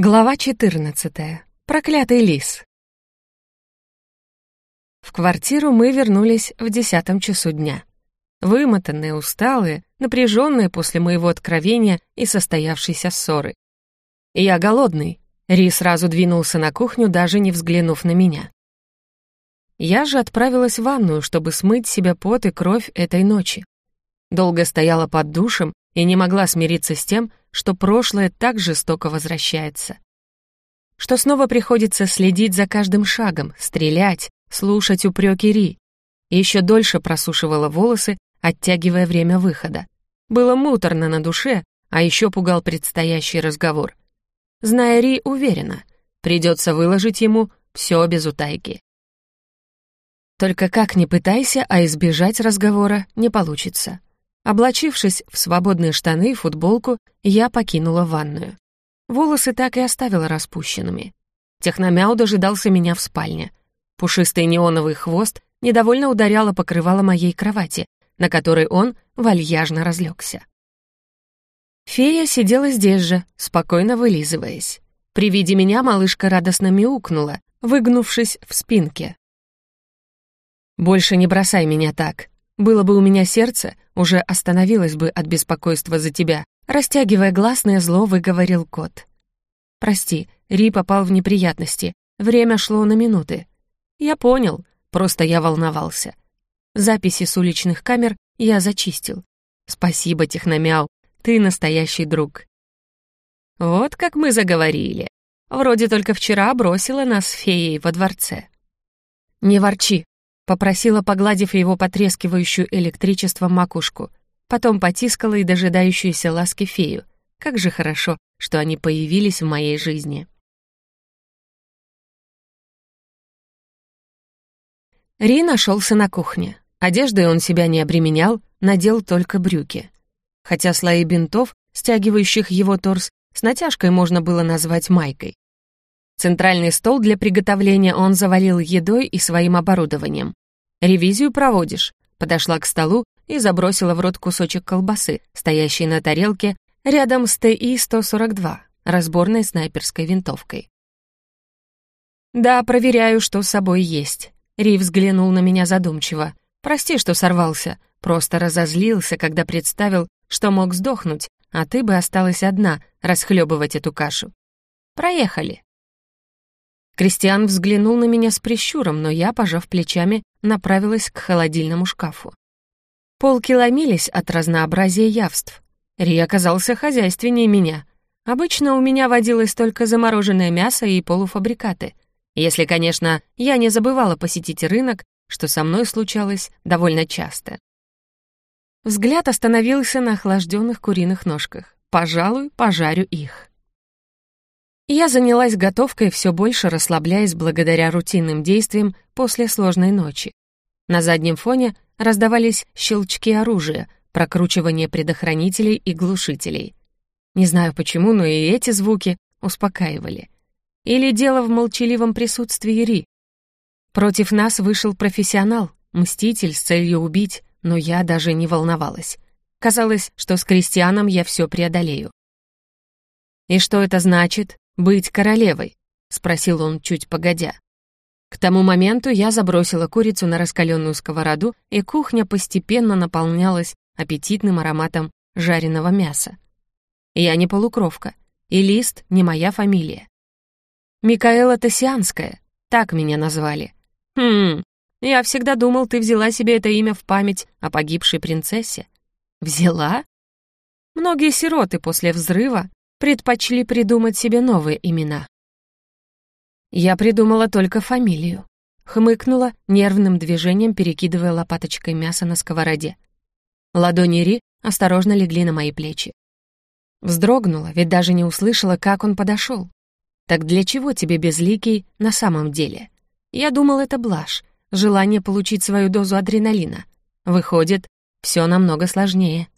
Глава 14. Проклятый лис. В квартиру мы вернулись в десятом часу дня. Вымотанные, усталые, напряженные после моего откровения и состоявшейся ссоры. «Я голодный», — Ри сразу двинулся на кухню, даже не взглянув на меня. Я же отправилась в ванную, чтобы смыть себя пот и кровь этой ночи. Долго стояла под душем и не могла смириться с тем, что прошлое так жестоко возвращается. Что снова приходится следить за каждым шагом, стрелять, слушать упреки Ри. Еще дольше просушивала волосы, оттягивая время выхода. Было муторно на душе, а еще пугал предстоящий разговор. Зная Ри, уверена, придется выложить ему все без утайки. Только как ни пытайся, а избежать разговора не получится. Облачившись в свободные штаны и футболку, я покинула ванную. Волосы так и оставила распущенными. Техномяу дожидался меня в спальне. Пушистый неоновый хвост недовольно ударяла покрывало моей кровати, на которой он вальяжно разлегся. Фея сидела здесь же, спокойно вылизываясь. При виде меня малышка радостно мяукнула, выгнувшись в спинке. «Больше не бросай меня так», было бы у меня сердце, уже остановилось бы от беспокойства за тебя. Растягивая гласное зло, выговорил кот. Прости, Ри попал в неприятности. Время шло на минуты. Я понял, просто я волновался. Записи с уличных камер я зачистил. Спасибо, Техномяу, ты настоящий друг. Вот как мы заговорили. Вроде только вчера бросила нас феей во дворце. Не ворчи, Попросила, погладив его потрескивающую электричеством макушку. Потом потискала и дожидающуюся ласки фею. Как же хорошо, что они появились в моей жизни. Ри нашелся на кухне. Одеждой он себя не обременял, надел только брюки. Хотя слои бинтов, стягивающих его торс, с натяжкой можно было назвать майкой. Центральный стол для приготовления он завалил едой и своим оборудованием. «Ревизию проводишь?» Подошла к столу и забросила в рот кусочек колбасы, стоящей на тарелке рядом с ТИ-142, разборной снайперской винтовкой. «Да, проверяю, что с собой есть». Ри взглянул на меня задумчиво. «Прости, что сорвался. Просто разозлился, когда представил, что мог сдохнуть, а ты бы осталась одна расхлебывать эту кашу. Проехали». Кристиан взглянул на меня с прищуром, но я, пожав плечами, направилась к холодильному шкафу. Полки ломились от разнообразия явств. Ри оказался хозяйственнее меня. Обычно у меня водилось только замороженное мясо и полуфабрикаты. Если, конечно, я не забывала посетить рынок, что со мной случалось довольно часто. Взгляд остановился на охлажденных куриных ножках. Пожалуй, пожарю их. Я занялась готовкой, все больше расслабляясь благодаря рутинным действиям после сложной ночи. На заднем фоне раздавались щелчки оружия, прокручивание предохранителей и глушителей. Не знаю почему, но и эти звуки успокаивали. Или дело в молчаливом присутствии Ри. Против нас вышел профессионал, мститель с целью убить, но я даже не волновалась. Казалось, что с крестьяном я все преодолею. «И что это значит?» «Быть королевой?» — спросил он чуть погодя. К тому моменту я забросила курицу на раскаленную сковороду, и кухня постепенно наполнялась аппетитным ароматом жареного мяса. Я не полукровка, и Лист не моя фамилия. Микаэла Тосианская, так меня назвали. Хм, я всегда думал, ты взяла себе это имя в память о погибшей принцессе. Взяла? Многие сироты после взрыва предпочли придумать себе новые имена. Я придумала только фамилию. Хмыкнула, нервным движением перекидывая лопаточкой мясо на сковороде. Ладони Ри осторожно легли на мои плечи. Вздрогнула, ведь даже не услышала, как он подошел. Так для чего тебе безликий на самом деле? Я думал, это блажь, желание получить свою дозу адреналина. Выходит, все намного сложнее.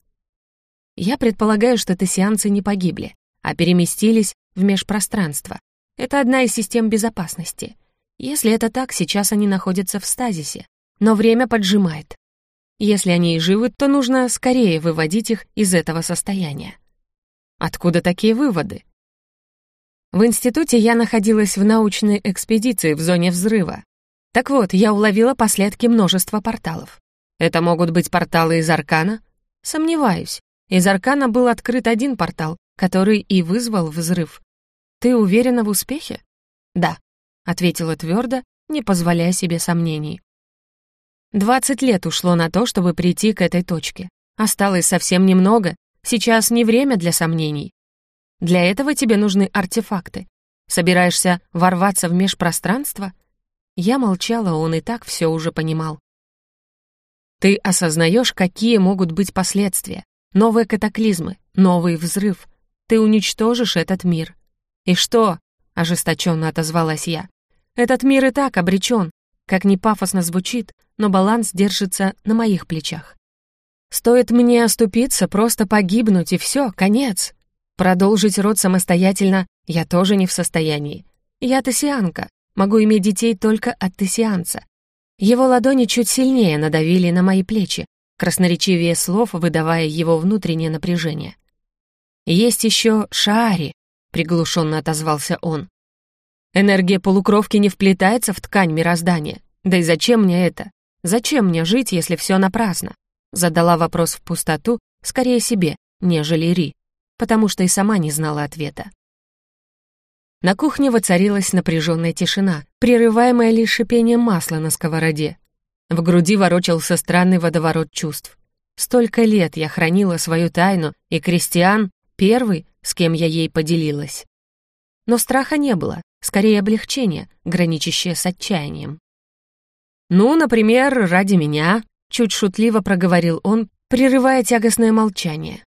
Я предполагаю, что тессианцы не погибли а переместились в межпространство. Это одна из систем безопасности. Если это так, сейчас они находятся в стазисе, но время поджимает. Если они и живы, то нужно скорее выводить их из этого состояния. Откуда такие выводы? В институте я находилась в научной экспедиции в зоне взрыва. Так вот, я уловила последки множества порталов. Это могут быть порталы из Аркана? Сомневаюсь. Из Аркана был открыт один портал, который и вызвал взрыв. Ты уверена в успехе? Да, ответила твердо, не позволяя себе сомнений. Двадцать лет ушло на то, чтобы прийти к этой точке. Осталось совсем немного, сейчас не время для сомнений. Для этого тебе нужны артефакты. Собираешься ворваться в межпространство? Я молчала, он и так все уже понимал. Ты осознаешь, какие могут быть последствия. Новые катаклизмы, новый взрыв. Ты уничтожишь этот мир. И что? Ожесточенно отозвалась я. Этот мир и так обречен. Как ни пафосно звучит, но баланс держится на моих плечах. Стоит мне оступиться, просто погибнуть, и все, конец. Продолжить род самостоятельно я тоже не в состоянии. Я тессианка, могу иметь детей только от тессианца. Его ладони чуть сильнее надавили на мои плечи, красноречивее слов, выдавая его внутреннее напряжение. «Есть еще Шаари», — приглушенно отозвался он. «Энергия полукровки не вплетается в ткань мироздания. Да и зачем мне это? Зачем мне жить, если все напрасно?» Задала вопрос в пустоту, скорее себе, нежели Ри потому что и сама не знала ответа. На кухне воцарилась напряженная тишина, прерываемая лишь шипением масла на сковороде. В груди ворочался странный водоворот чувств. Столько лет я хранила свою тайну, и Кристиан — первый, с кем я ей поделилась. Но страха не было, скорее облегчение, граничащее с отчаянием. «Ну, например, ради меня», — чуть шутливо проговорил он, прерывая тягостное молчание.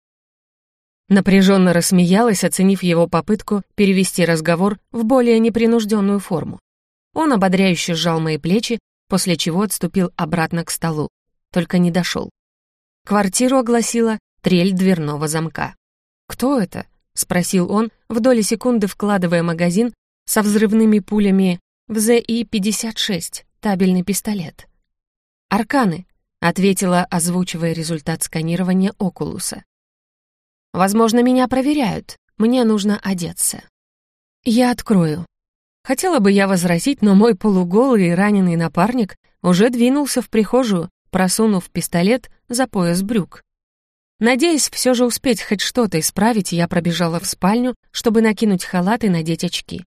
Напряженно рассмеялась, оценив его попытку перевести разговор в более непринужденную форму. Он ободряюще сжал мои плечи, после чего отступил обратно к столу. Только не дошел. Квартиру огласила трель дверного замка. «Кто это?» — спросил он, в доли секунды вкладывая магазин со взрывными пулями в ЗИ-56, табельный пистолет. «Арканы», — ответила, озвучивая результат сканирования Окулуса. Возможно, меня проверяют. Мне нужно одеться. Я открою. Хотела бы я возразить, но мой полуголый и раненый напарник уже двинулся в прихожую, просунув пистолет за пояс брюк. Надеясь все же успеть хоть что-то исправить, я пробежала в спальню, чтобы накинуть халат и надеть очки.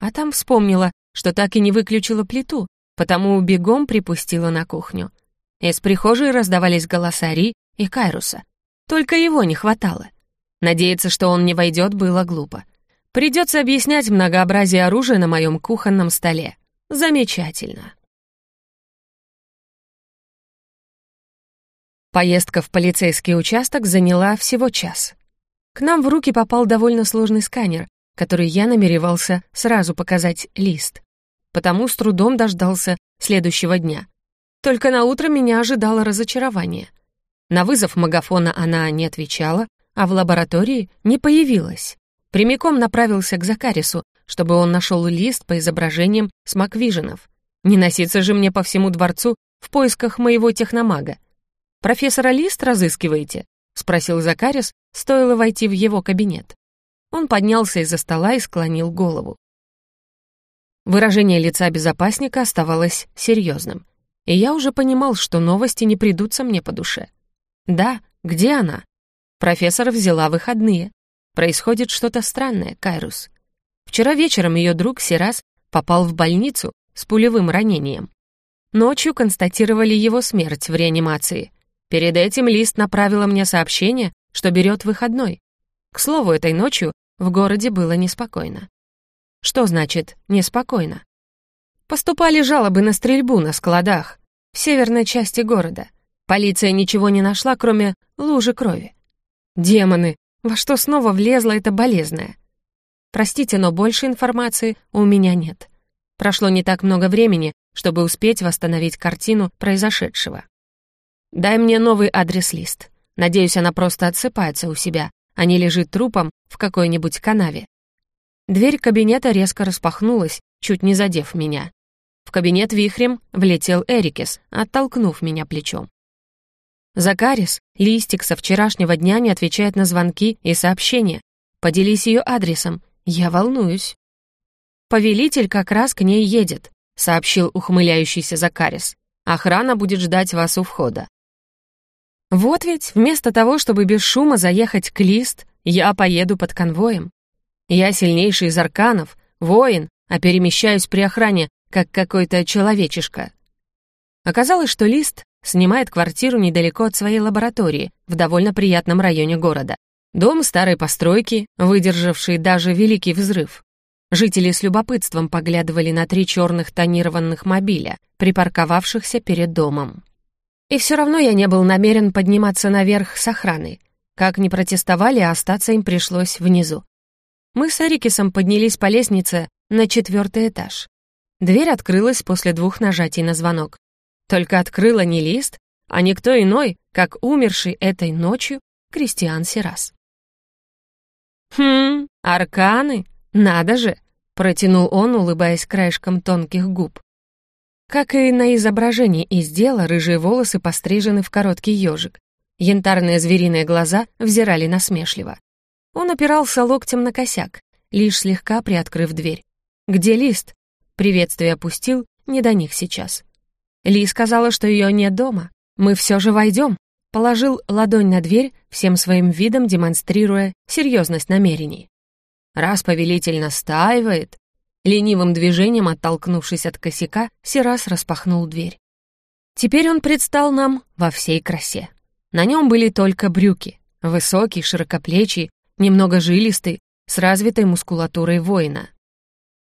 А там вспомнила, что так и не выключила плиту, потому бегом припустила на кухню. Из прихожей раздавались голоса Ри и Кайруса. Только его не хватало. Надеяться, что он не войдет, было глупо. Придется объяснять многообразие оружия на моем кухонном столе. Замечательно. Поездка в полицейский участок заняла всего час. К нам в руки попал довольно сложный сканер, который я намеревался сразу показать лист. Потому с трудом дождался следующего дня. Только на утро меня ожидало разочарование. На вызов магафона она не отвечала, а в лаборатории не появилась. Прямиком направился к Закарису, чтобы он нашел лист по изображениям смаквиженов. Не носиться же мне по всему дворцу в поисках моего техномага. «Профессора Лист разыскиваете?» — спросил Закарис, стоило войти в его кабинет. Он поднялся из-за стола и склонил голову. Выражение лица безопасника оставалось серьезным, и я уже понимал, что новости не придутся мне по душе. Да, где она? Профессор взяла выходные. Происходит что-то странное, Кайрус. Вчера вечером ее друг Сирас попал в больницу с пулевым ранением. Ночью констатировали его смерть в реанимации. Перед этим Лист направила мне сообщение, что берет выходной. К слову, этой ночью в городе было неспокойно. Что значит «неспокойно»? Поступали жалобы на стрельбу на складах в северной части города. Полиция ничего не нашла, кроме лужи крови. Демоны, во что снова влезла эта болезная? Простите, но больше информации у меня нет. Прошло не так много времени, чтобы успеть восстановить картину произошедшего. Дай мне новый адрес-лист. Надеюсь, она просто отсыпается у себя, а не лежит трупом в какой-нибудь канаве. Дверь кабинета резко распахнулась, чуть не задев меня. В кабинет вихрем влетел Эрикес, оттолкнув меня плечом. Закарис, листик со вчерашнего дня не отвечает на звонки и сообщения. Поделись ее адресом, Я волнуюсь. «Повелитель как раз к ней едет», — сообщил ухмыляющийся Закарис. «Охрана будет ждать вас у входа». Вот ведь, вместо того, чтобы без шума заехать к Лист, я поеду под конвоем. Я сильнейший из арканов, воин, а перемещаюсь при охране, как какой-то человечишка. Оказалось, что Лист снимает квартиру недалеко от своей лаборатории, в довольно приятном районе города. Дом старой постройки, выдержавший даже Великий взрыв. Жители с любопытством поглядывали на три черных тонированных мобиля, припарковавшихся перед домом. И все равно я не был намерен подниматься наверх с охраной. Как ни протестовали, остаться им пришлось внизу. Мы с Эрикисом поднялись по лестнице на четвертый этаж. Дверь открылась после двух нажатий на звонок. Только открыла не лист, а никто иной, как умерший этой ночью Кристиан Сирас. «Хм, арканы, надо же!» — протянул он, улыбаясь краешком тонких губ. Как и на изображении из дела, рыжие волосы пострижены в короткий ежик. Янтарные звериные глаза взирали насмешливо. Он опирался локтем на косяк, лишь слегка приоткрыв дверь. «Где лист?» Приветствие опустил, не до них сейчас. Ли сказала, что ее нет дома. Мы все же войдем. Положил ладонь на дверь, всем своим видом демонстрируя серьезность намерений. Раз повелитель настаивает, ленивым движением оттолкнувшись от косяка, Сирас распахнул дверь. Теперь он предстал нам во всей красе. На нем были только брюки, высокий, широкоплечий, немного жилистый, с развитой мускулатурой воина.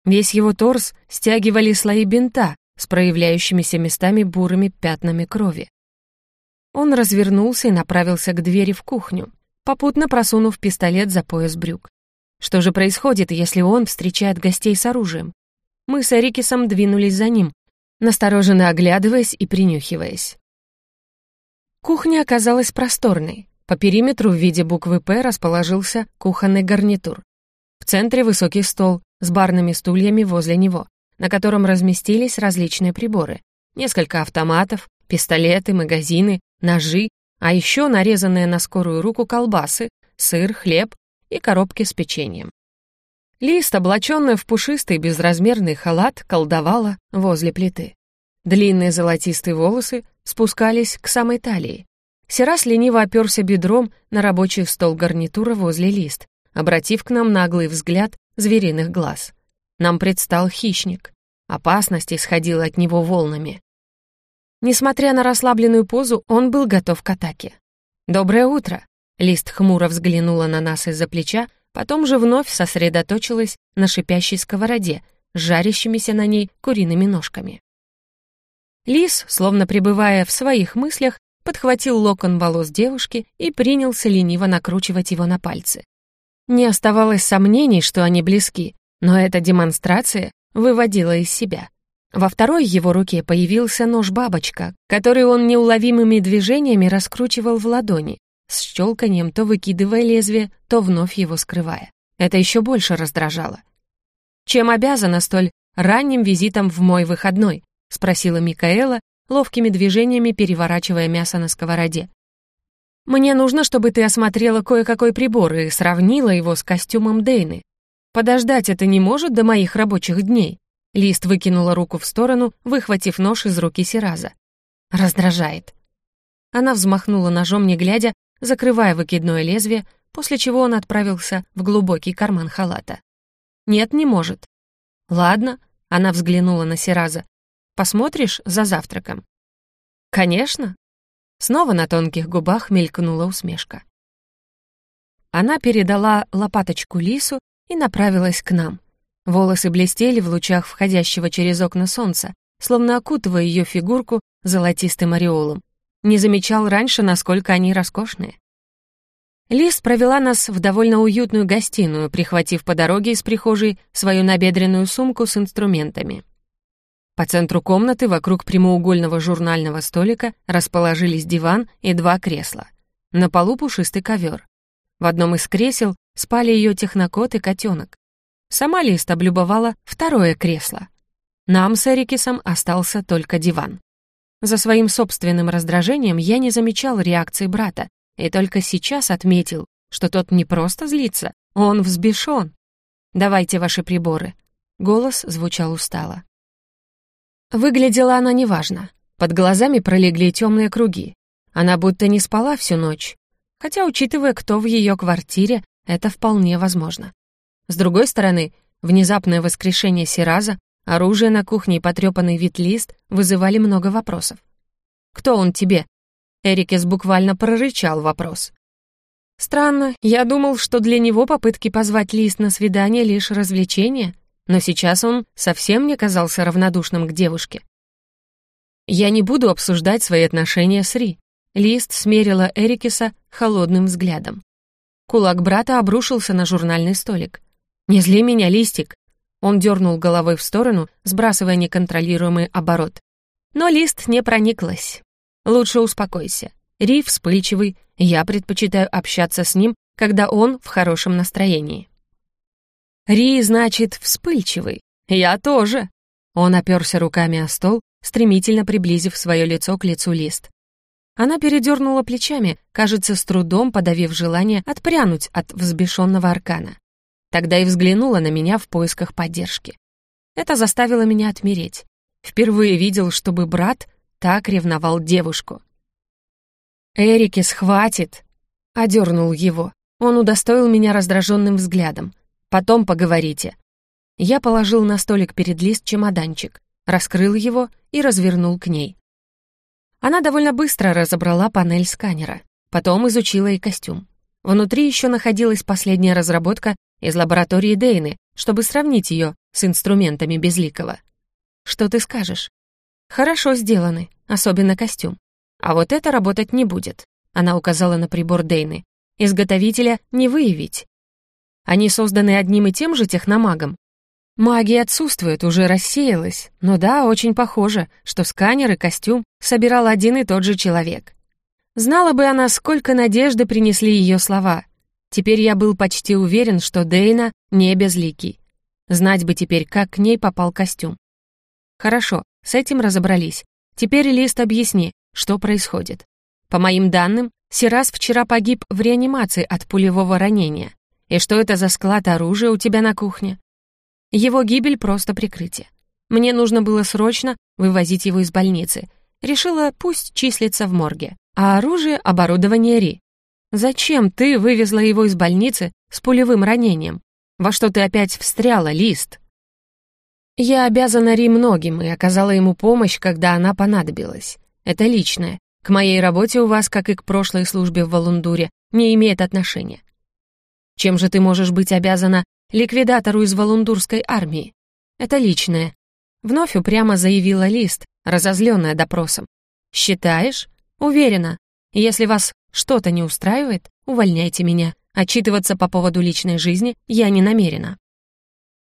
Весь его торс стягивали слои бинта с проявляющимися местами бурыми пятнами крови. Он развернулся и направился к двери в кухню, попутно просунув пистолет за пояс брюк. Что же происходит, если он встречает гостей с оружием? Мы с Эрикисом двинулись за ним, настороженно оглядываясь и принюхиваясь. Кухня оказалась просторной. По периметру в виде буквы «П» расположился кухонный гарнитур. В центре высокий стол с барными стульями возле него, на котором разместились различные приборы. Несколько автоматов, пистолеты, магазины, ножи, а еще нарезанные на скорую руку колбасы, сыр, хлеб и коробки с печеньем. Лист, облаченная в пушистый безразмерный халат, колдовала возле плиты. Длинные золотистые волосы спускались к самой талии, Серас лениво оперся бедром на рабочий стол гарнитура возле лист, обратив к нам наглый взгляд звериных глаз. Нам предстал хищник. Опасность исходила от него волнами. Несмотря на расслабленную позу, он был готов к атаке. «Доброе утро!» Лист хмуро взглянула на нас из-за плеча, потом же вновь сосредоточилась на шипящей сковороде, жарящимися на ней куриными ножками. Лис, словно пребывая в своих мыслях, подхватил локон волос девушки и принялся лениво накручивать его на пальцы. Не оставалось сомнений, что они близки, но эта демонстрация выводила из себя. Во второй его руке появился нож-бабочка, который он неуловимыми движениями раскручивал в ладони, с щелканием то выкидывая лезвие, то вновь его скрывая. Это еще больше раздражало. «Чем обязана столь ранним визитом в мой выходной?» — спросила Микаэла, ловкими движениями переворачивая мясо на сковороде. «Мне нужно, чтобы ты осмотрела кое-какой прибор и сравнила его с костюмом Дейны. Подождать это не может до моих рабочих дней». Лист выкинула руку в сторону, выхватив нож из руки Сираза. «Раздражает». Она взмахнула ножом, не глядя, закрывая выкидное лезвие, после чего он отправился в глубокий карман халата. «Нет, не может». «Ладно», — она взглянула на Сираза, Посмотришь за завтраком?» «Конечно!» Снова на тонких губах мелькнула усмешка. Она передала лопаточку лису и направилась к нам. Волосы блестели в лучах входящего через окна солнца, словно окутывая ее фигурку золотистым ореолом. Не замечал раньше, насколько они роскошные. Лис провела нас в довольно уютную гостиную, прихватив по дороге из прихожей свою набедренную сумку с инструментами. По центру комнаты вокруг прямоугольного журнального столика расположились диван и два кресла. На полу пушистый ковер. В одном из кресел спали ее технокот и котенок. Сама Лист облюбовала второе кресло. Нам с Эрикисом остался только диван. За своим собственным раздражением я не замечал реакции брата и только сейчас отметил, что тот не просто злится, он взбешен. Давайте ваши приборы». Голос звучал устало. Выглядела она неважно. Под глазами пролегли темные круги. Она будто не спала всю ночь. Хотя, учитывая, кто в ее квартире, это вполне возможно. С другой стороны, внезапное воскрешение Сираза, оружие на кухне и потрепанный вид лист вызывали много вопросов. «Кто он тебе?» Эрикес буквально прорычал вопрос. Странно, я думал, что для него попытки позвать Лист на свидание лишь развлечение, но сейчас он совсем не казался равнодушным к девушке. «Я не буду обсуждать свои отношения с Ри», Лист смерила Эрикеса холодным взглядом. Кулак брата обрушился на журнальный столик. «Не зли меня, Листик!» Он дернул головой в сторону, сбрасывая неконтролируемый оборот. Но Лист не прониклась. «Лучше успокойся. Ри вспыльчивый, я предпочитаю общаться с ним, когда он в хорошем настроении». «Ри, значит, вспыльчивый. Я тоже». Он оперся руками о стол, стремительно приблизив свое лицо к лицу Лист. Она передернула плечами, кажется, с трудом подавив желание отпрянуть от взбешенного аркана. Тогда и взглянула на меня в поисках поддержки. Это заставило меня отмереть. Впервые видел, чтобы брат так ревновал девушку. «Эрикис, хватит!» — одернул его. Он удостоил меня раздраженным взглядом. Потом поговорите». Я положил на столик перед лист чемоданчик, раскрыл его и развернул к ней. Она довольно быстро разобрала панель сканера, потом изучила и костюм. Внутри еще находилась последняя разработка из лаборатории Дейны, чтобы сравнить ее с инструментами Безликого. «Что ты скажешь?» «Хорошо сделаны, особенно костюм. А вот это работать не будет», — она указала на прибор Дейны. «Изготовителя не выявить. Они созданы одним и тем же техномагом. Магия отсутствует, уже рассеялась. Но да, очень похоже, что сканер и костюм собирал один и тот же человек. Знала бы она, сколько надежды принесли ее слова. Теперь я был почти уверен, что Дейна не безликий. Знать бы теперь, как к ней попал костюм. Хорошо, с этим разобрались. Теперь, Лист, объясни, что происходит. По моим данным, Сирас вчера погиб в реанимации от пулевого ранения. И что это за склад оружия у тебя на кухне? Его гибель — просто прикрытие. Мне нужно было срочно вывозить его из больницы. Решила, пусть числится в морге. А оружие — оборудование Ри. Зачем ты вывезла его из больницы с пулевым ранением? Во что ты опять встряла, Лист? Я обязана Ри многим и оказала ему помощь, когда она понадобилась. Это личное. К моей работе у вас, как и к прошлой службе в Валундуре, не имеет отношения. Чем же ты можешь быть обязана ликвидатору из Валундурской армии? Это личное. Вновь упрямо заявила Лист, разозленная допросом. Считаешь? Уверена. Если вас что-то не устраивает, увольняйте меня. Отчитываться по поводу личной жизни я не намерена.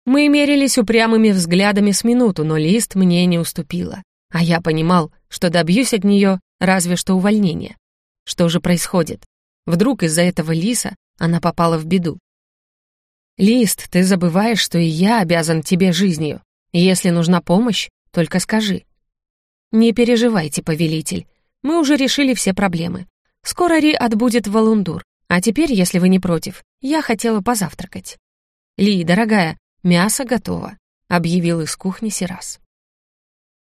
Мы мерились упрямыми взглядами с минуту, но Лист мне не уступила. А я понимал, что добьюсь от нее разве что увольнения. Что же происходит? Вдруг из-за этого Лиса она попала в беду. «Лист, ты забываешь, что и я обязан тебе жизнью. Если нужна помощь, только скажи». «Не переживайте, повелитель. Мы уже решили все проблемы. Скоро Ри отбудет в Валундур. А теперь, если вы не против, я хотела позавтракать». «Ли, дорогая, мясо готово», — объявил из кухни Сирас.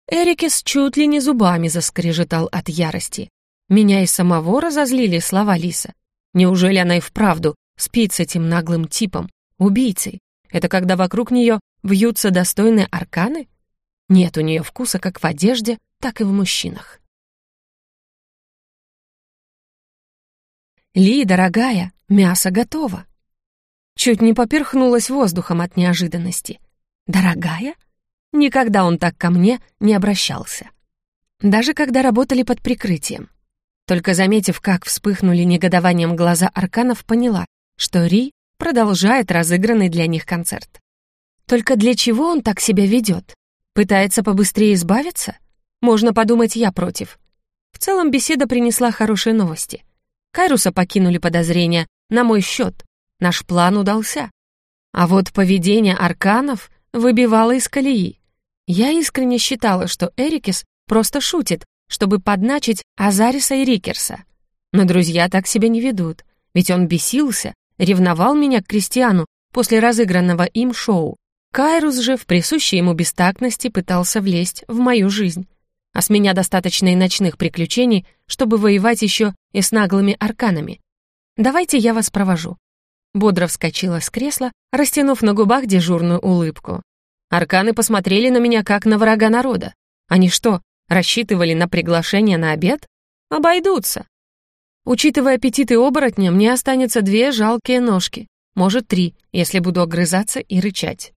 Эрикес чуть ли не зубами заскрежетал от ярости. Меня и самого разозлили слова Лиса. Неужели она и вправду спит с этим наглым типом, убийцей? Это когда вокруг нее вьются достойные арканы? Нет у нее вкуса как в одежде, так и в мужчинах. «Ли, дорогая, мясо готово!» Чуть не поперхнулась воздухом от неожиданности. «Дорогая?» Никогда он так ко мне не обращался. Даже когда работали под прикрытием. Только заметив, как вспыхнули негодованием глаза Арканов, поняла, что Ри продолжает разыгранный для них концерт. Только для чего он так себя ведет? Пытается побыстрее избавиться? Можно подумать, я против. В целом беседа принесла хорошие новости. Кайруса покинули подозрения на мой счет. Наш план удался. А вот поведение арканов выбивало из колеи. Я искренне считала, что Эрикис просто шутит, чтобы подначить Азариса и Рикерса. Но друзья так себя не ведут, ведь он бесился, ревновал меня к Кристиану после разыгранного им шоу. Кайрус же в присущей ему бестактности пытался влезть в мою жизнь. А с меня достаточно и ночных приключений, чтобы воевать еще и с наглыми арканами. Давайте я вас провожу. Бодро вскочила с кресла, растянув на губах дежурную улыбку. Арканы посмотрели на меня как на врага народа. Они что, рассчитывали на приглашение на обед? Обойдутся. Учитывая аппетиты оборотня, мне останется две жалкие ножки, может, три, если буду огрызаться и рычать.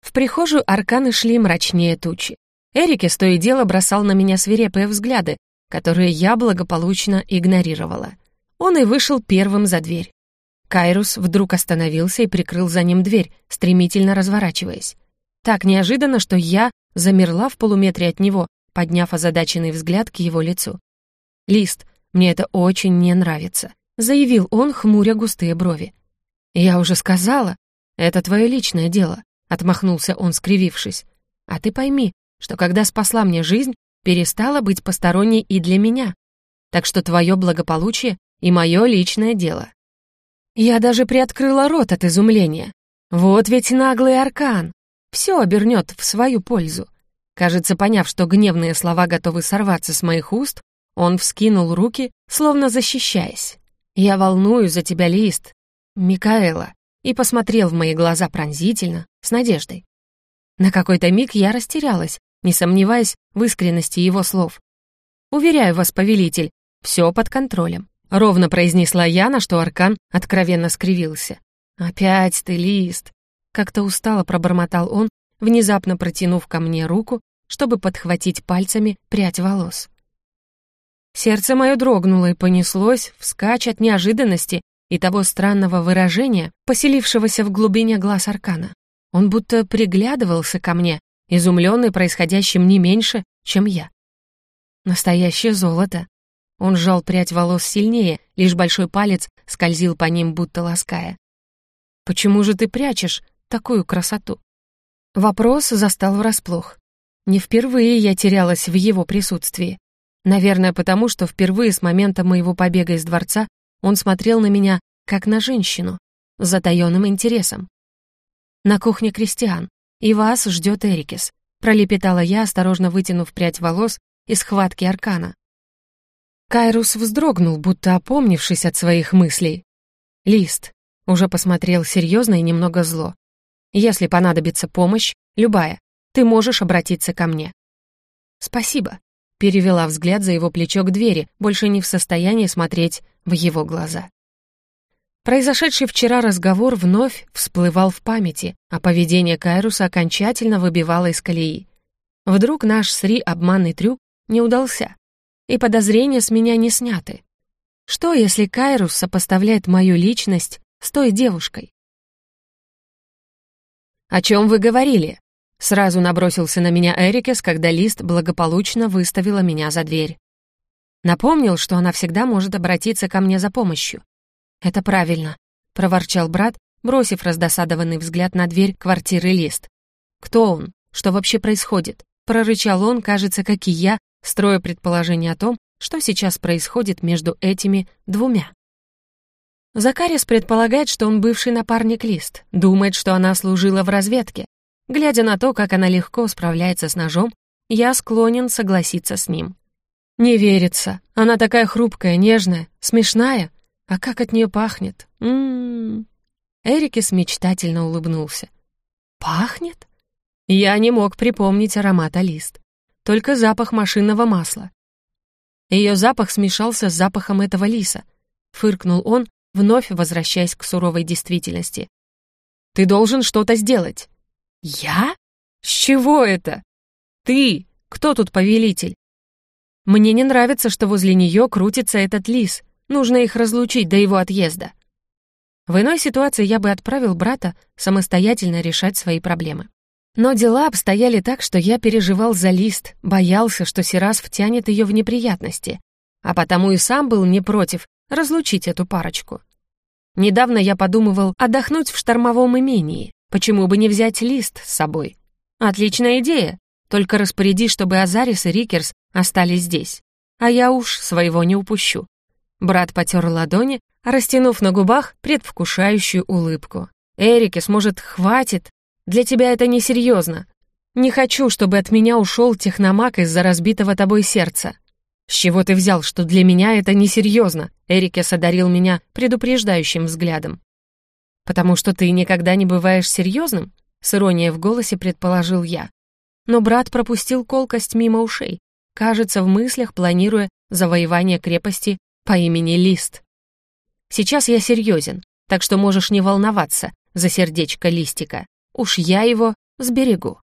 В прихожую арканы шли мрачнее тучи. Эрикес то и дело бросал на меня свирепые взгляды, которые я благополучно игнорировала. Он и вышел первым за дверь. Кайрус вдруг остановился и прикрыл за ним дверь, стремительно разворачиваясь. Так неожиданно, что я замерла в полуметре от него, подняв озадаченный взгляд к его лицу. «Лист, мне это очень не нравится», — заявил он, хмуря густые брови. «Я уже сказала, это твое личное дело», — отмахнулся он, скривившись. «А ты пойми, что когда спасла мне жизнь, перестала быть посторонней и для меня. Так что твое благополучие и мое личное дело». Я даже приоткрыла рот от изумления. Вот ведь наглый аркан. Все обернет в свою пользу. Кажется, поняв, что гневные слова готовы сорваться с моих уст, он вскинул руки, словно защищаясь. «Я волную за тебя, Лист, Микаэла», и посмотрел в мои глаза пронзительно, с надеждой. На какой-то миг я растерялась, не сомневаясь в искренности его слов. «Уверяю вас, повелитель, все под контролем. Ровно произнесла я, на что Аркан откровенно скривился. «Опять ты, Лист!» Как-то устало пробормотал он, внезапно протянув ко мне руку, чтобы подхватить пальцами прядь волос. Сердце мое дрогнуло и понеслось вскачь от неожиданности и того странного выражения, поселившегося в глубине глаз Аркана. Он будто приглядывался ко мне, изумленный происходящим не меньше, чем я. Настоящее золото. Он сжал прядь волос сильнее, лишь большой палец скользил по ним, будто лаская. «Почему же ты прячешь такую красоту?» Вопрос застал врасплох. Не впервые я терялась в его присутствии. Наверное, потому что впервые с момента моего побега из дворца он смотрел на меня, как на женщину, с затаённым интересом. «На кухне крестьян, и вас ждет Эрикес», пролепетала я, осторожно вытянув прядь волос из схватки аркана. Кайрус вздрогнул, будто опомнившись от своих мыслей. «Лист», — уже посмотрел серьезно и немного зло. «Если понадобится помощь, любая, ты можешь обратиться ко мне». «Спасибо», — перевела взгляд за его плечо к двери, больше не в состоянии смотреть в его глаза. Произошедший вчера разговор вновь всплывал в памяти, а поведение Кайруса окончательно выбивало из колеи. Вдруг наш Сри обманный трюк не удался и подозрения с меня не сняты. Что, если Кайрус сопоставляет мою личность с той девушкой? «О чем вы говорили?» Сразу набросился на меня Эрикес, когда Лист благополучно выставила меня за дверь. Напомнил, что она всегда может обратиться ко мне за помощью. «Это правильно», — проворчал брат, бросив раздосадованный взгляд на дверь квартиры Лист. «Кто он? Что вообще происходит?» Прорычал он, кажется, как и я, строя предположение о том, что сейчас происходит между этими двумя. Закарис предполагает, что он бывший напарник Лист, думает, что она служила в разведке. Глядя на то, как она легко справляется с ножом, я склонен согласиться с ним. Не верится. Она такая хрупкая, нежная, смешная. А как от нее пахнет? М-м-м. Эрикес мечтательно улыбнулся. Пахнет? Я не мог припомнить аромата лист только запах машинного масла. Ее запах смешался с запахом этого лиса. Фыркнул он, вновь возвращаясь к суровой действительности. «Ты должен что-то сделать». «Я? С чего это?» «Ты! Кто тут повелитель?» «Мне не нравится, что возле нее крутится этот лис. Нужно их разлучить до его отъезда». В иной ситуации я бы отправил брата самостоятельно решать свои проблемы. Но дела обстояли так, что я переживал за лист, боялся, что Сирас втянет ее в неприятности, а потому и сам был не против разлучить эту парочку. Недавно я подумывал отдохнуть в штормовом имении, почему бы не взять лист с собой. Отличная идея, только распоряди, чтобы Азарис и Рикерс остались здесь, а я уж своего не упущу. Брат потер ладони, растянув на губах предвкушающую улыбку. «Эрикес, может, хватит? Для тебя это несерьезно. Не хочу, чтобы от меня ушел техномаг из-за разбитого тобой сердца». «С чего ты взял, что для меня это несерьезно?» Эрикес одарил меня предупреждающим взглядом. «Потому что ты никогда не бываешь серьезным?» С иронией в голосе предположил я. Но брат пропустил колкость мимо ушей, кажется, в мыслях планируя завоевание крепости по имени Лист. «Сейчас я серьезен, так что можешь не волноваться за сердечко Листика. Уж я его сберегу».